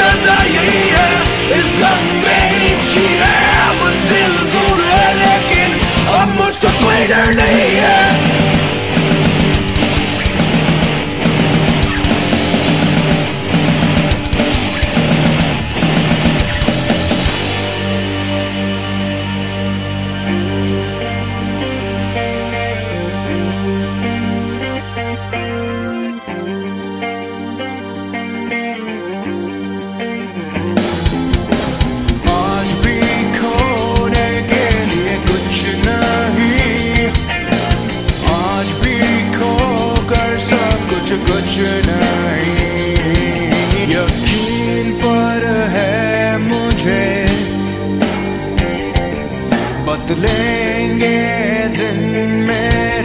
Sunday, yeah, it's gonna be کچھ کچھ نہیں۔ یقین پر ہے مجھے۔ بدلیں گے دن میں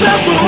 Sendo